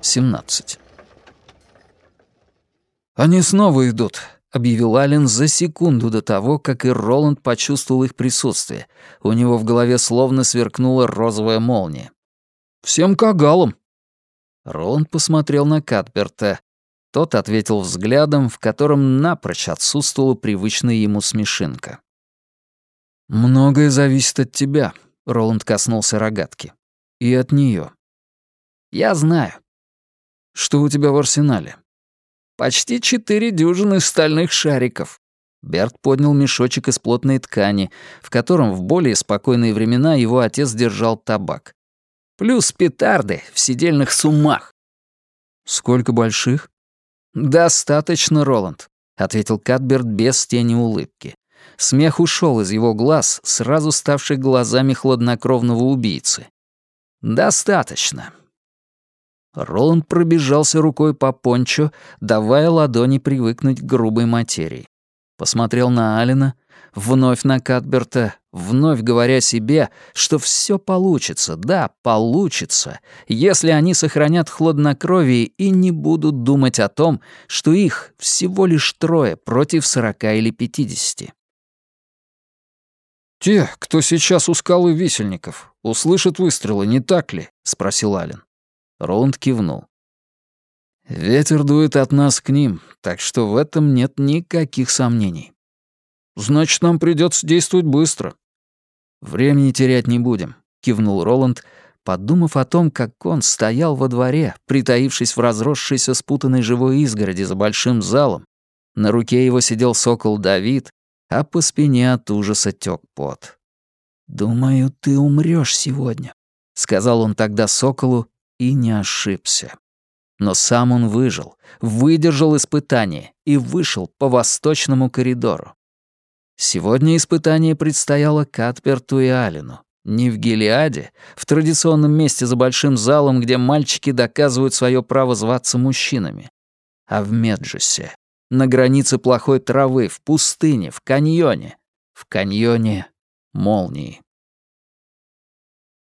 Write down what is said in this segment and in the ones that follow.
Семнадцать. «Они снова идут», — объявил Ален за секунду до того, как и Роланд почувствовал их присутствие. У него в голове словно сверкнула розовая молния. «Всем кагалам!» Роланд посмотрел на Катберта. Тот ответил взглядом, в котором напрочь отсутствовала привычная ему смешинка. «Многое зависит от тебя», — Роланд коснулся рогатки. «И от нее. «Я знаю». «Что у тебя в арсенале?» «Почти четыре дюжины стальных шариков». Берт поднял мешочек из плотной ткани, в котором в более спокойные времена его отец держал табак. Плюс петарды в сидельных суммах. «Сколько больших?» «Достаточно, Роланд», — ответил Катберт без тени улыбки. Смех ушел из его глаз, сразу ставших глазами хладнокровного убийцы. «Достаточно». Роланд пробежался рукой по пончо, давая ладони привыкнуть к грубой материи. Посмотрел на Алина, вновь на Катберта, вновь говоря себе, что все получится, да, получится, если они сохранят хладнокровие и не будут думать о том, что их всего лишь трое против сорока или пятидесяти. «Те, кто сейчас у скалы висельников, услышат выстрелы, не так ли?» — спросил Ален. Роланд кивнул. «Ветер дует от нас к ним, так что в этом нет никаких сомнений. Значит, нам придется действовать быстро. Времени терять не будем, кивнул Роланд, подумав о том, как он стоял во дворе, притаившись в разросшейся спутанной живой изгороди за большим залом. На руке его сидел сокол Давид, а по спине от ужаса тёк пот. «Думаю, ты умрёшь сегодня», — сказал он тогда соколу и не ошибся. Но сам он выжил, выдержал испытание и вышел по восточному коридору. Сегодня испытание предстояло Катперту и Алину. Не в Гелиаде, в традиционном месте за большим залом, где мальчики доказывают свое право зваться мужчинами, а в Меджусе, на границе плохой травы, в пустыне, в каньоне, в каньоне молнии.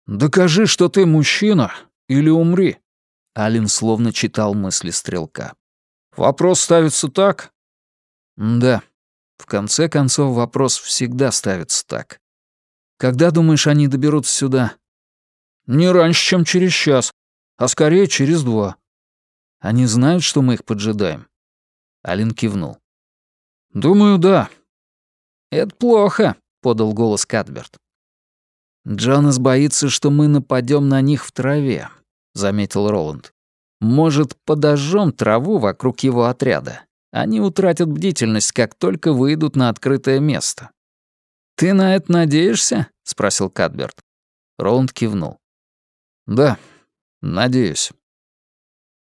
«Докажи, что ты мужчина, или умри», — Алин словно читал мысли стрелка. «Вопрос ставится так?» «Да», в конце концов, вопрос всегда ставится так. Когда, думаешь, они доберутся сюда? Не раньше, чем через час, а скорее через два. Они знают, что мы их поджидаем? Алин кивнул. Думаю, да. Это плохо, подал голос Кадберт. Джонас боится, что мы нападем на них в траве, заметил Роланд. Может, подожжем траву вокруг его отряда? Они утратят бдительность, как только выйдут на открытое место. «Ты на это надеешься?» — спросил Кадберт. Роланд кивнул. «Да, надеюсь».